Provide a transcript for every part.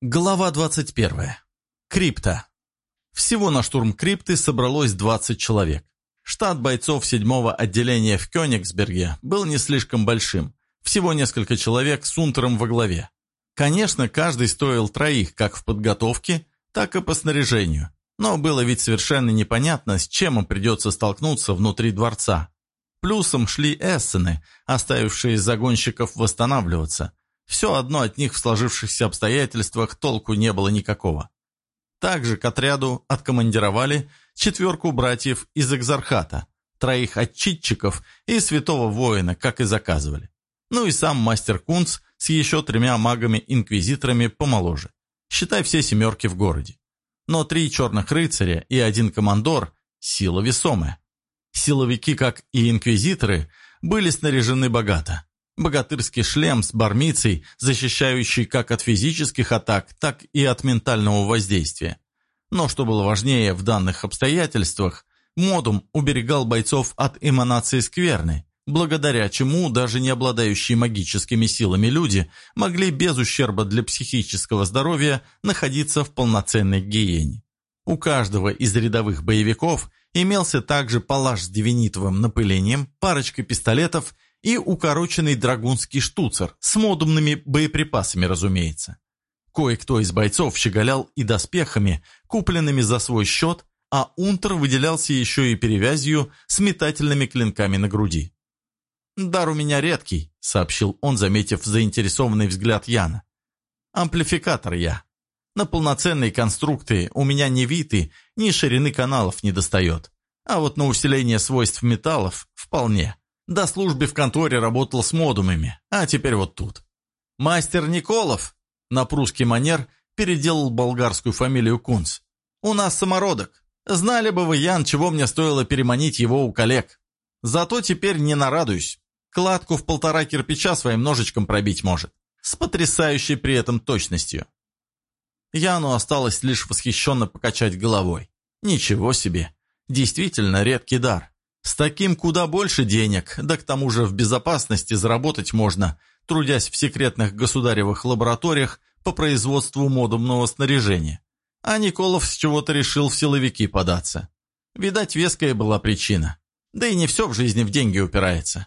Глава 21. Крипта. Всего на штурм крипты собралось 20 человек. Штат бойцов 7-го отделения в Кёнигсберге был не слишком большим. Всего несколько человек с унтером во главе. Конечно, каждый стоил троих как в подготовке, так и по снаряжению. Но было ведь совершенно непонятно, с чем им придется столкнуться внутри дворца. Плюсом шли эссены, оставившие загонщиков восстанавливаться – все одно от них в сложившихся обстоятельствах толку не было никакого. Также к отряду откомандировали четверку братьев из Экзархата, троих отчитчиков и святого воина, как и заказывали. Ну и сам мастер Кунц с еще тремя магами-инквизиторами помоложе. Считай все семерки в городе. Но три черных рыцаря и один командор – сила весомая. Силовики, как и инквизиторы, были снаряжены богато. Богатырский шлем с бармицей, защищающий как от физических атак, так и от ментального воздействия. Но что было важнее в данных обстоятельствах, модум уберегал бойцов от эманации скверны, благодаря чему даже не обладающие магическими силами люди могли без ущерба для психического здоровья находиться в полноценной гиене. У каждого из рядовых боевиков имелся также палаш с девинитовым напылением, парочка пистолетов и укороченный драгунский штуцер с модумными боеприпасами, разумеется. Кое-кто из бойцов щеголял и доспехами, купленными за свой счет, а Унтер выделялся еще и перевязью с метательными клинками на груди. «Дар у меня редкий», — сообщил он, заметив заинтересованный взгляд Яна. «Амплификатор я. На полноценные конструкты у меня ни виты, ни ширины каналов не достает. А вот на усиление свойств металлов вполне. До службы в конторе работал с модумами, а теперь вот тут. Мастер Николов, на прусский манер, переделал болгарскую фамилию Кунц. У нас самородок. Знали бы вы, Ян, чего мне стоило переманить его у коллег. Зато теперь не нарадуюсь. Кладку в полтора кирпича своим ножичком пробить может. С потрясающей при этом точностью. Яну осталось лишь восхищенно покачать головой. Ничего себе. Действительно редкий дар. С таким куда больше денег, да к тому же в безопасности заработать можно, трудясь в секретных государевых лабораториях по производству модумного снаряжения. А Николов с чего-то решил в силовики податься. Видать, веская была причина. Да и не все в жизни в деньги упирается.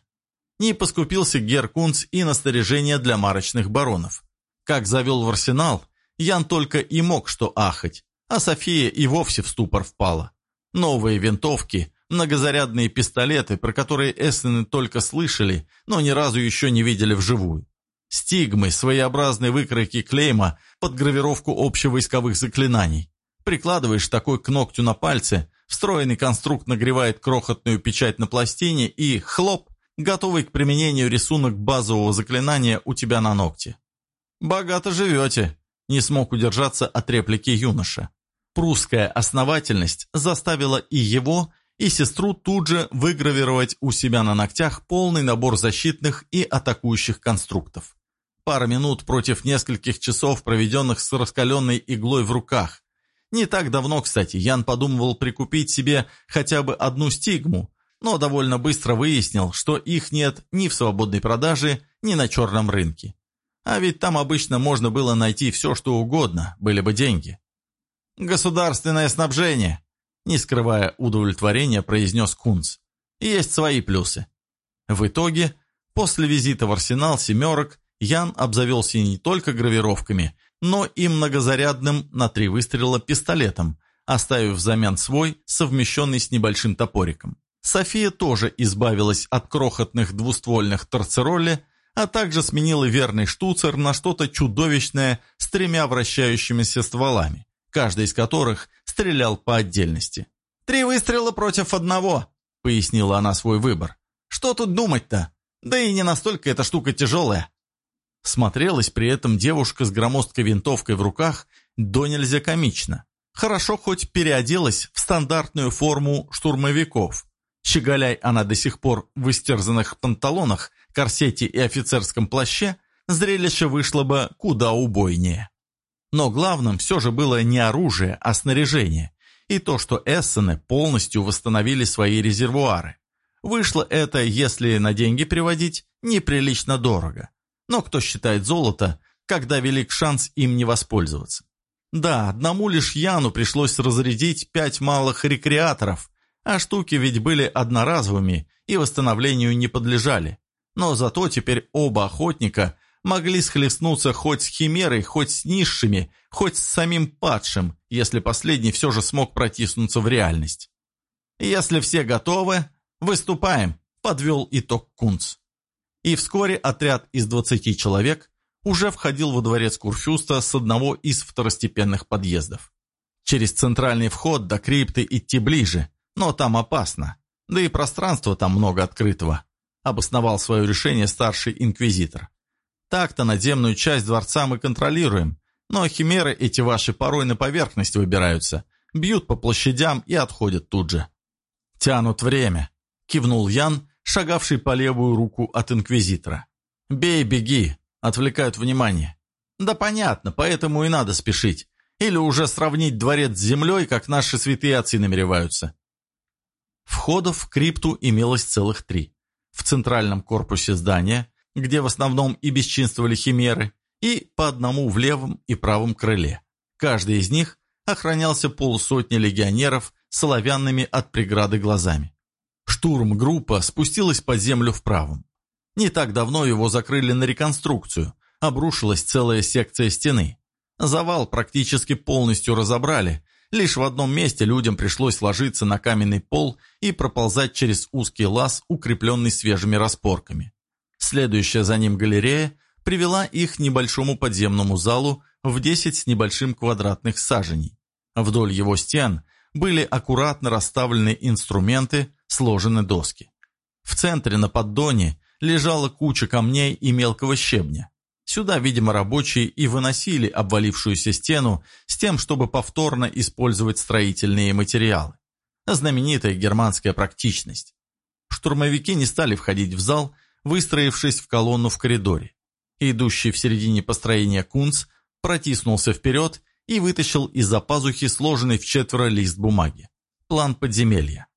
Не поскупился Геркунц и на снаряжение для марочных баронов. Как завел в арсенал, Ян только и мог что ахать, а София и вовсе в ступор впала. Новые винтовки, Многозарядные пистолеты, про которые Эссены только слышали, но ни разу еще не видели вживую. Стигмы, своеобразные выкройки клейма под гравировку общевойсковых заклинаний. Прикладываешь такой к ногтю на пальце, встроенный конструкт нагревает крохотную печать на пластине и, хлоп, готовый к применению рисунок базового заклинания у тебя на ногте. «Богато живете», — не смог удержаться от реплики юноша. Прусская основательность заставила и его, и сестру тут же выгравировать у себя на ногтях полный набор защитных и атакующих конструктов. Пара минут против нескольких часов, проведенных с раскаленной иглой в руках. Не так давно, кстати, Ян подумывал прикупить себе хотя бы одну стигму, но довольно быстро выяснил, что их нет ни в свободной продаже, ни на черном рынке. А ведь там обычно можно было найти все, что угодно, были бы деньги. «Государственное снабжение», не скрывая удовлетворения, произнес Кунц. Есть свои плюсы. В итоге, после визита в арсенал «семерок» Ян обзавелся не только гравировками, но и многозарядным на три выстрела пистолетом, оставив взамен свой, совмещенный с небольшим топориком. София тоже избавилась от крохотных двуствольных торцеролли, а также сменила верный штуцер на что-то чудовищное с тремя вращающимися стволами каждый из которых стрелял по отдельности. «Три выстрела против одного», — пояснила она свой выбор. «Что тут думать-то? Да и не настолько эта штука тяжелая». Смотрелась при этом девушка с громоздкой винтовкой в руках до нельзя комично. Хорошо хоть переоделась в стандартную форму штурмовиков. Щеголяй она до сих пор в истерзанных панталонах, корсете и офицерском плаще, зрелище вышло бы куда убойнее. Но главным все же было не оружие, а снаряжение. И то, что эссены полностью восстановили свои резервуары. Вышло это, если на деньги переводить, неприлично дорого. Но кто считает золото, когда велик шанс им не воспользоваться. Да, одному лишь Яну пришлось разрядить пять малых рекреаторов, а штуки ведь были одноразовыми и восстановлению не подлежали. Но зато теперь оба охотника могли схлестнуться хоть с химерой, хоть с низшими, хоть с самим падшим, если последний все же смог протиснуться в реальность. «Если все готовы, выступаем», — подвел итог Кунц. И вскоре отряд из 20 человек уже входил во дворец Курфюста с одного из второстепенных подъездов. Через центральный вход до крипты идти ближе, но там опасно, да и пространства там много открытого, обосновал свое решение старший инквизитор. Так-то надземную часть дворца мы контролируем, но химеры эти ваши порой на поверхность выбираются, бьют по площадям и отходят тут же. «Тянут время», — кивнул Ян, шагавший по левую руку от инквизитора. «Бей, беги, отвлекают внимание». «Да понятно, поэтому и надо спешить. Или уже сравнить дворец с землей, как наши святые отцы намереваются». Входов в крипту имелось целых три. В центральном корпусе здания, где в основном и бесчинствовали химеры, и по одному в левом и правом крыле. Каждый из них охранялся полусотни легионеров с оловянными от преграды глазами. Штурм-группа спустилась под землю в правом. Не так давно его закрыли на реконструкцию, обрушилась целая секция стены. Завал практически полностью разобрали, лишь в одном месте людям пришлось ложиться на каменный пол и проползать через узкий лаз, укрепленный свежими распорками. Следующая за ним галерея привела их к небольшому подземному залу в 10 с небольшим квадратных саженей. Вдоль его стен были аккуратно расставлены инструменты, сложены доски. В центре на поддоне лежала куча камней и мелкого щебня. Сюда, видимо, рабочие и выносили обвалившуюся стену с тем, чтобы повторно использовать строительные материалы. Знаменитая германская практичность. Штурмовики не стали входить в зал, выстроившись в колонну в коридоре. Идущий в середине построения Кунц протиснулся вперед и вытащил из-за пазухи сложенный в четверо лист бумаги. План подземелья.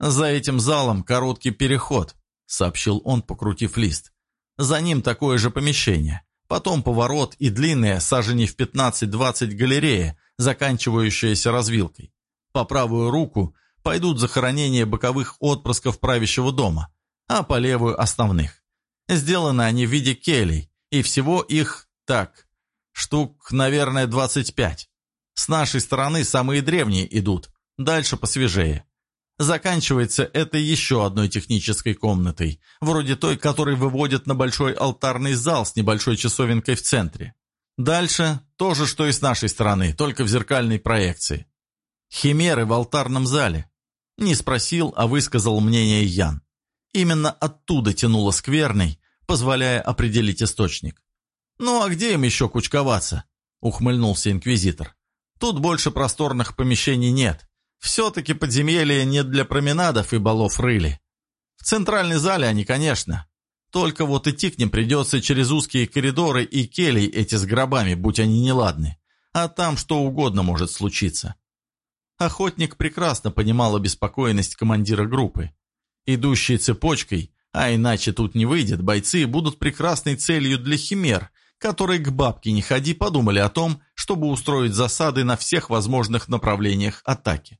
«За этим залом короткий переход», — сообщил он, покрутив лист. «За ним такое же помещение. Потом поворот и длинная, саженей в 15-20 галерея, заканчивающаяся развилкой. По правую руку пойдут захоронения боковых отпрысков правящего дома, а по левую – основных. Сделаны они в виде келей, и всего их, так, штук, наверное, 25. С нашей стороны самые древние идут, дальше посвежее. Заканчивается это еще одной технической комнатой, вроде той, которой выводят на большой алтарный зал с небольшой часовенкой в центре. Дальше то же, что и с нашей стороны, только в зеркальной проекции. Химеры в алтарном зале. Не спросил, а высказал мнение Ян. Именно оттуда тянуло скверной, позволяя определить источник. «Ну а где им еще кучковаться?» — ухмыльнулся инквизитор. «Тут больше просторных помещений нет. Все-таки подземелья не для променадов и балов рыли. В центральной зале они, конечно. Только вот идти к ним придется через узкие коридоры и келей эти с гробами, будь они неладны. А там что угодно может случиться. Охотник прекрасно понимал обеспокоенность командира группы. Идущие цепочкой, а иначе тут не выйдет, бойцы будут прекрасной целью для химер, которые к бабке не ходи подумали о том, чтобы устроить засады на всех возможных направлениях атаки.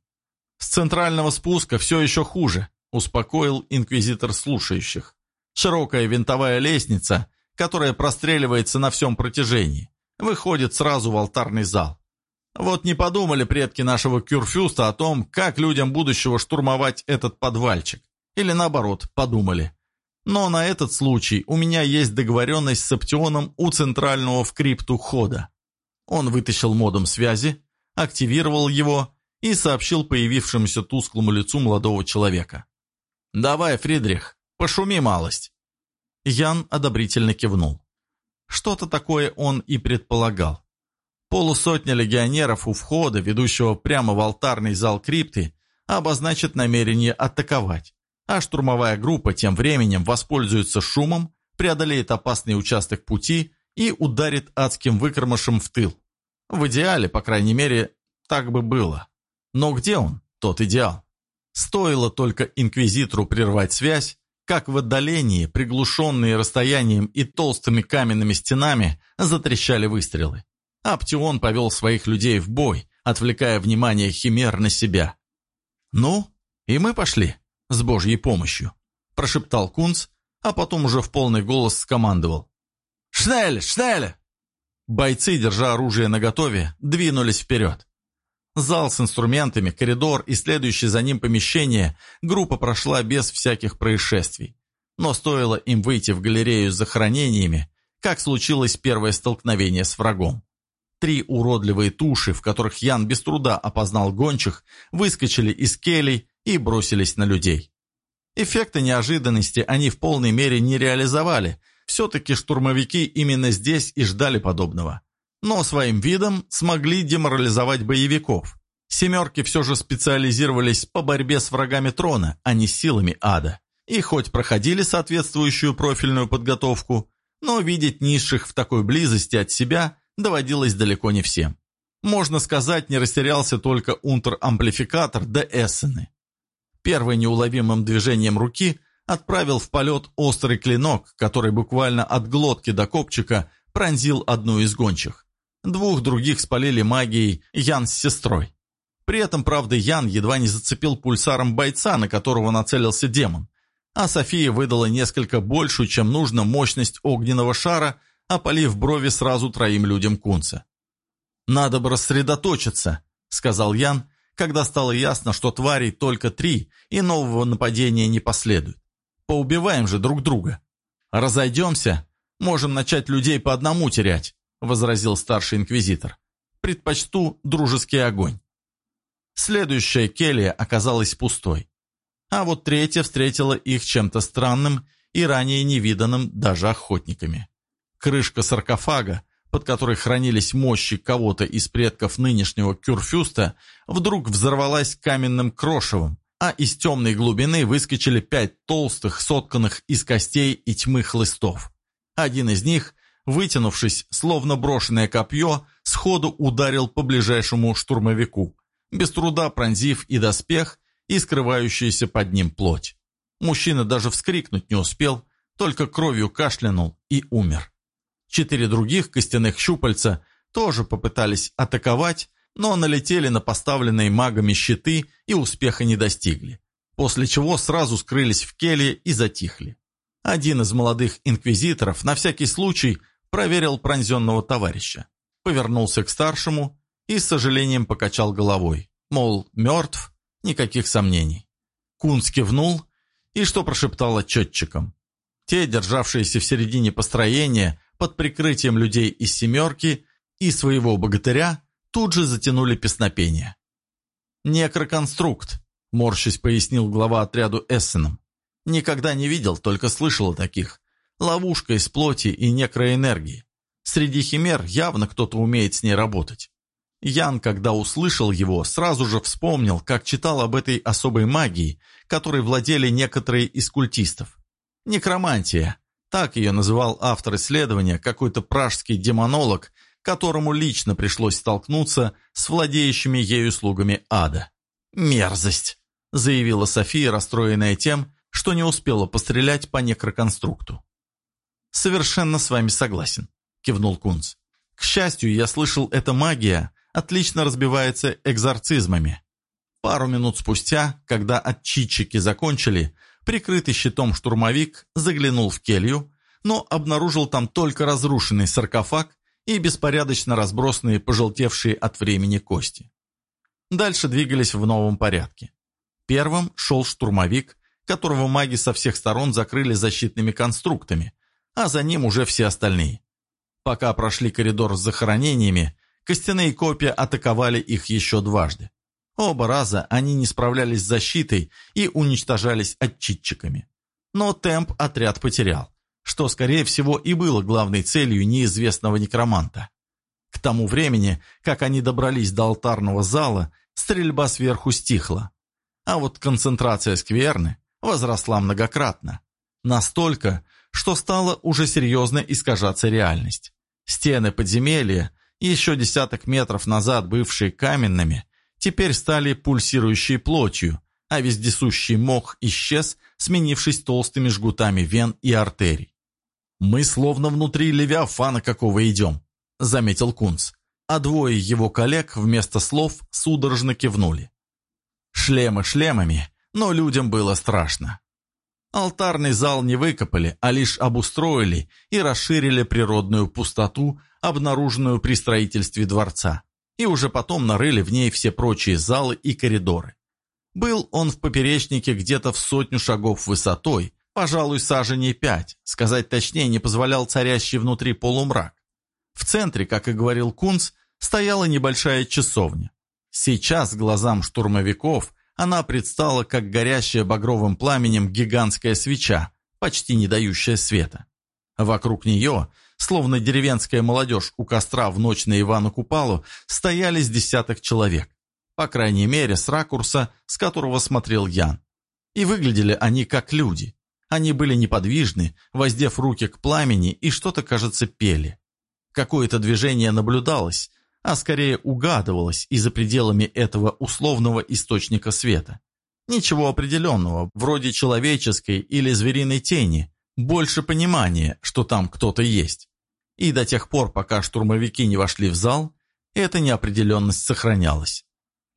«С центрального спуска все еще хуже», — успокоил инквизитор слушающих. «Широкая винтовая лестница, которая простреливается на всем протяжении, выходит сразу в алтарный зал. Вот не подумали предки нашего Кюрфюста о том, как людям будущего штурмовать этот подвальчик. Или наоборот, подумали. Но на этот случай у меня есть договоренность с Аптионом у центрального в крипту хода. Он вытащил модом связи, активировал его и сообщил появившемуся тусклому лицу молодого человека. «Давай, Фридрих, пошуми малость». Ян одобрительно кивнул. Что-то такое он и предполагал. Полусотня легионеров у входа, ведущего прямо в алтарный зал крипты, обозначит намерение атаковать, а штурмовая группа тем временем воспользуется шумом, преодолеет опасный участок пути и ударит адским выкормышем в тыл. В идеале, по крайней мере, так бы было. Но где он, тот идеал? Стоило только инквизитору прервать связь, как в отдалении, приглушенные расстоянием и толстыми каменными стенами, затрещали выстрелы. Аптион повел своих людей в бой, отвлекая внимание химер на себя. «Ну, и мы пошли, с Божьей помощью», – прошептал Кунц, а потом уже в полный голос скомандовал. «Шнель! Шнель!» Бойцы, держа оружие наготове, двинулись вперед. Зал с инструментами, коридор и следующее за ним помещение группа прошла без всяких происшествий. Но стоило им выйти в галерею с захоронениями, как случилось первое столкновение с врагом. Три уродливые туши, в которых Ян без труда опознал гончих, выскочили из келей и бросились на людей. Эффекты неожиданности они в полной мере не реализовали, все-таки штурмовики именно здесь и ждали подобного но своим видом смогли деморализовать боевиков. «Семерки» все же специализировались по борьбе с врагами трона, а не силами ада. И хоть проходили соответствующую профильную подготовку, но видеть низших в такой близости от себя доводилось далеко не всем. Можно сказать, не растерялся только унтер-амплификатор де Эссены. Первым неуловимым движением руки отправил в полет острый клинок, который буквально от глотки до копчика пронзил одну из гончих. Двух других спалили магией Ян с сестрой. При этом, правда, Ян едва не зацепил пульсаром бойца, на которого нацелился демон. А София выдала несколько большую, чем нужно, мощность огненного шара, опалив брови сразу троим людям кунца. «Надо бы рассредоточиться», — сказал Ян, когда стало ясно, что тварей только три, и нового нападения не последует. «Поубиваем же друг друга. Разойдемся, можем начать людей по одному терять возразил старший инквизитор. «Предпочту дружеский огонь». Следующая келья оказалась пустой. А вот третья встретила их чем-то странным и ранее невиданным даже охотниками. Крышка саркофага, под которой хранились мощи кого-то из предков нынешнего Кюрфюста, вдруг взорвалась каменным крошевом, а из темной глубины выскочили пять толстых, сотканных из костей и тьмы хлыстов. Один из них вытянувшись, словно брошенное копье, сходу ударил по ближайшему штурмовику, без труда пронзив и доспех, и скрывающуюся под ним плоть. Мужчина даже вскрикнуть не успел, только кровью кашлянул и умер. Четыре других костяных щупальца тоже попытались атаковать, но налетели на поставленные магами щиты и успеха не достигли, после чего сразу скрылись в келье и затихли. Один из молодых инквизиторов на всякий случай проверил пронзенного товарища, повернулся к старшему и с сожалением покачал головой, мол, мертв, никаких сомнений. Кунц кивнул и что прошептал отчетчикам. Те, державшиеся в середине построения, под прикрытием людей из «семерки» и своего богатыря, тут же затянули песнопение. «Некроконструкт», — морщись пояснил глава отряду Эссеном. «Никогда не видел, только слышал о таких ловушка из плоти и некроэнергии. Среди химер явно кто-то умеет с ней работать. Ян, когда услышал его, сразу же вспомнил, как читал об этой особой магии, которой владели некоторые из культистов. Некромантия. Так ее называл автор исследования, какой-то пражский демонолог, которому лично пришлось столкнуться с владеющими ею слугами ада. «Мерзость!» – заявила София, расстроенная тем, что не успела пострелять по некроконструкту. «Совершенно с вами согласен», – кивнул Кунц. «К счастью, я слышал, эта магия отлично разбивается экзорцизмами. Пару минут спустя, когда отчитчики закончили, прикрытый щитом штурмовик заглянул в келью, но обнаружил там только разрушенный саркофаг и беспорядочно разбросанные пожелтевшие от времени кости. Дальше двигались в новом порядке. Первым шел штурмовик, которого маги со всех сторон закрыли защитными конструктами, а за ним уже все остальные. Пока прошли коридор с захоронениями, костяные копья атаковали их еще дважды. Оба раза они не справлялись с защитой и уничтожались отчитчиками. Но темп отряд потерял, что, скорее всего, и было главной целью неизвестного некроманта. К тому времени, как они добрались до алтарного зала, стрельба сверху стихла. А вот концентрация скверны возросла многократно. Настолько, что стала уже серьезно искажаться реальность. Стены подземелья, еще десяток метров назад бывшие каменными, теперь стали пульсирующей плотью, а вездесущий мох исчез, сменившись толстыми жгутами вен и артерий. «Мы словно внутри Левиафана какого идем», — заметил Кунц, а двое его коллег вместо слов судорожно кивнули. Шлемы шлемами, но людям было страшно. Алтарный зал не выкопали, а лишь обустроили и расширили природную пустоту, обнаруженную при строительстве дворца, и уже потом нарыли в ней все прочие залы и коридоры. Был он в поперечнике где-то в сотню шагов высотой, пожалуй, саженей пять, сказать точнее не позволял царящий внутри полумрак. В центре, как и говорил Кунц, стояла небольшая часовня. Сейчас глазам штурмовиков она предстала как горящая багровым пламенем гигантская свеча, почти не дающая света. Вокруг нее, словно деревенская молодежь у костра в ночь на Ивану Купалу, стояли с десяток человек, по крайней мере с ракурса, с которого смотрел Ян. И выглядели они как люди. Они были неподвижны, воздев руки к пламени и что-то, кажется, пели. Какое-то движение наблюдалось, а скорее угадывалось и за пределами этого условного источника света. Ничего определенного, вроде человеческой или звериной тени, больше понимания, что там кто-то есть. И до тех пор, пока штурмовики не вошли в зал, эта неопределенность сохранялась.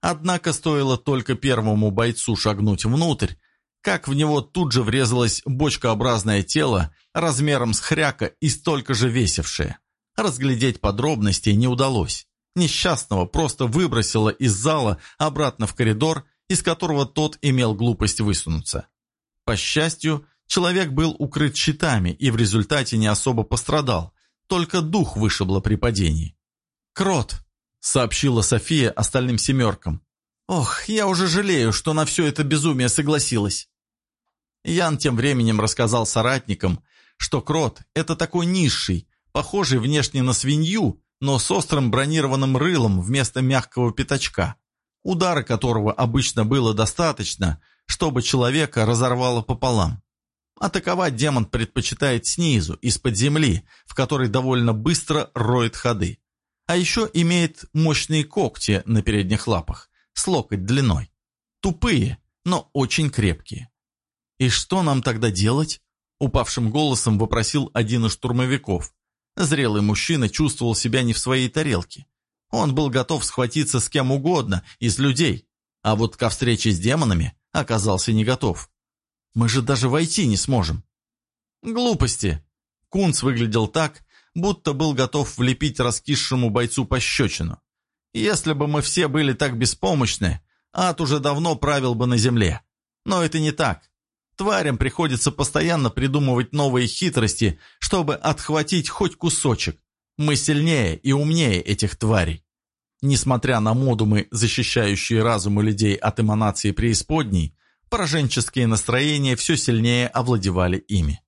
Однако стоило только первому бойцу шагнуть внутрь, как в него тут же врезалось бочкообразное тело размером с хряка и столько же весившее. Разглядеть подробностей не удалось. Несчастного просто выбросило из зала обратно в коридор, из которого тот имел глупость высунуться. По счастью, человек был укрыт щитами и в результате не особо пострадал, только дух вышибло при падении. «Крот», — сообщила София остальным семеркам. «Ох, я уже жалею, что на все это безумие согласилась». Ян тем временем рассказал соратникам, что Крот — это такой низший, похожий внешне на свинью, но с острым бронированным рылом вместо мягкого пятачка, удара которого обычно было достаточно, чтобы человека разорвало пополам. Атаковать демон предпочитает снизу, из-под земли, в которой довольно быстро роет ходы. А еще имеет мощные когти на передних лапах, с локоть длиной. Тупые, но очень крепкие. «И что нам тогда делать?» Упавшим голосом вопросил один из штурмовиков, Зрелый мужчина чувствовал себя не в своей тарелке. Он был готов схватиться с кем угодно из людей, а вот ко встрече с демонами оказался не готов. Мы же даже войти не сможем. Глупости. Кунц выглядел так, будто был готов влепить раскисшему бойцу пощечину. Если бы мы все были так беспомощны, ад уже давно правил бы на земле. Но это не так. Тварям приходится постоянно придумывать новые хитрости, чтобы отхватить хоть кусочек. Мы сильнее и умнее этих тварей. Несмотря на модумы, защищающие разумы людей от эманации преисподней, пораженческие настроения все сильнее овладевали ими.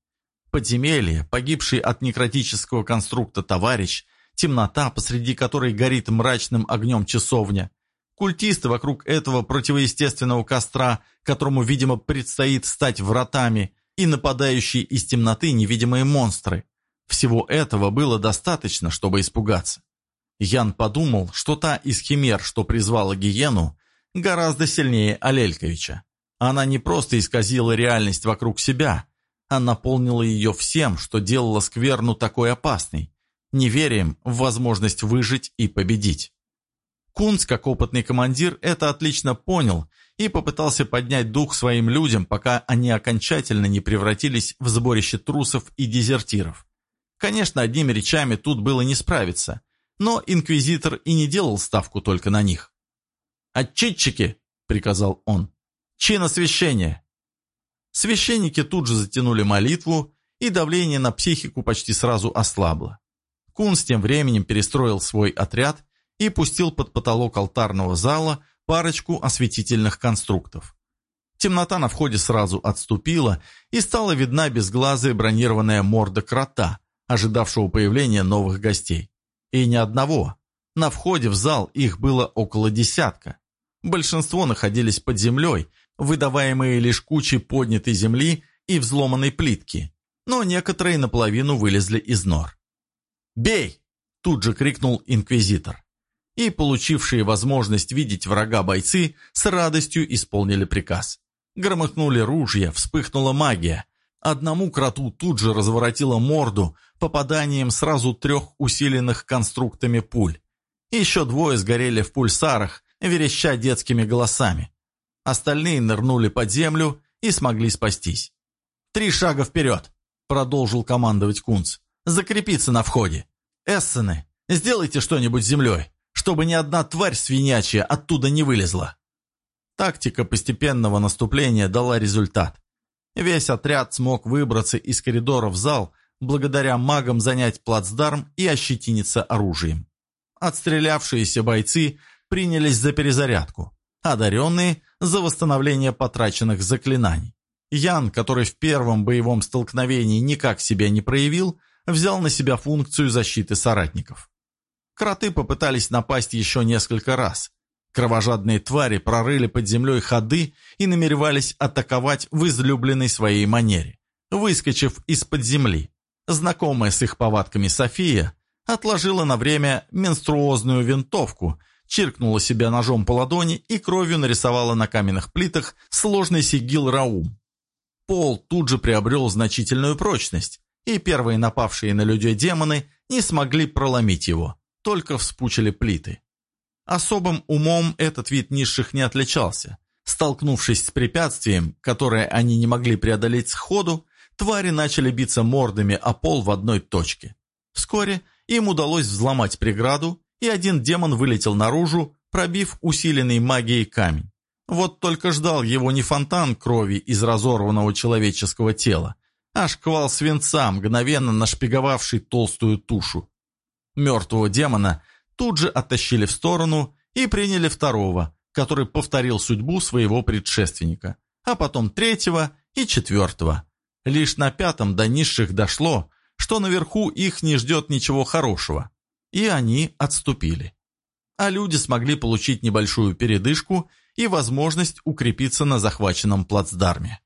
Подземелье, погибший от некротического конструкта товарищ, темнота, посреди которой горит мрачным огнем часовня, Культисты вокруг этого противоестественного костра, которому, видимо, предстоит стать вратами, и нападающие из темноты невидимые монстры. Всего этого было достаточно, чтобы испугаться. Ян подумал, что та из химер, что призвала гиену, гораздо сильнее Алельковича. Она не просто исказила реальность вокруг себя, а наполнила ее всем, что делало скверну такой опасной, неверием в возможность выжить и победить. Кунц, как опытный командир, это отлично понял и попытался поднять дух своим людям, пока они окончательно не превратились в сборище трусов и дезертиров. Конечно, одними речами тут было не справиться, но инквизитор и не делал ставку только на них. «Отчитчики!» — приказал он. «Чин освящения!» Священники тут же затянули молитву, и давление на психику почти сразу ослабло. Кунс тем временем перестроил свой отряд и пустил под потолок алтарного зала парочку осветительных конструктов. Темнота на входе сразу отступила, и стала видна безглазая бронированная морда крота, ожидавшего появления новых гостей. И ни одного. На входе в зал их было около десятка. Большинство находились под землей, выдаваемые лишь кучей поднятой земли и взломанной плитки, но некоторые наполовину вылезли из нор. «Бей!» – тут же крикнул инквизитор и получившие возможность видеть врага бойцы с радостью исполнили приказ. Громыхнули ружья, вспыхнула магия. Одному кроту тут же разворотило морду попаданием сразу трех усиленных конструктами пуль. Еще двое сгорели в пульсарах, вереща детскими голосами. Остальные нырнули под землю и смогли спастись. «Три шага вперед!» — продолжил командовать Кунц. «Закрепиться на входе. Эссены, сделайте что-нибудь с землей чтобы ни одна тварь свинячья оттуда не вылезла. Тактика постепенного наступления дала результат. Весь отряд смог выбраться из коридора в зал, благодаря магам занять плацдарм и ощетиниться оружием. Отстрелявшиеся бойцы принялись за перезарядку, одаренные – за восстановление потраченных заклинаний. Ян, который в первом боевом столкновении никак себя не проявил, взял на себя функцию защиты соратников. Кроты попытались напасть еще несколько раз. Кровожадные твари прорыли под землей ходы и намеревались атаковать в излюбленной своей манере, выскочив из-под земли. Знакомая с их повадками София отложила на время менструозную винтовку, чиркнула себя ножом по ладони и кровью нарисовала на каменных плитах сложный сигил Раум. Пол тут же приобрел значительную прочность, и первые напавшие на людей демоны не смогли проломить его только вспучили плиты. Особым умом этот вид низших не отличался. Столкнувшись с препятствием, которое они не могли преодолеть сходу, твари начали биться мордами о пол в одной точке. Вскоре им удалось взломать преграду, и один демон вылетел наружу, пробив усиленный магией камень. Вот только ждал его не фонтан крови из разорванного человеческого тела, а шквал свинца, мгновенно нашпиговавший толстую тушу. Мертвого демона тут же оттащили в сторону и приняли второго, который повторил судьбу своего предшественника, а потом третьего и четвертого. Лишь на пятом до низших дошло, что наверху их не ждет ничего хорошего, и они отступили. А люди смогли получить небольшую передышку и возможность укрепиться на захваченном плацдарме.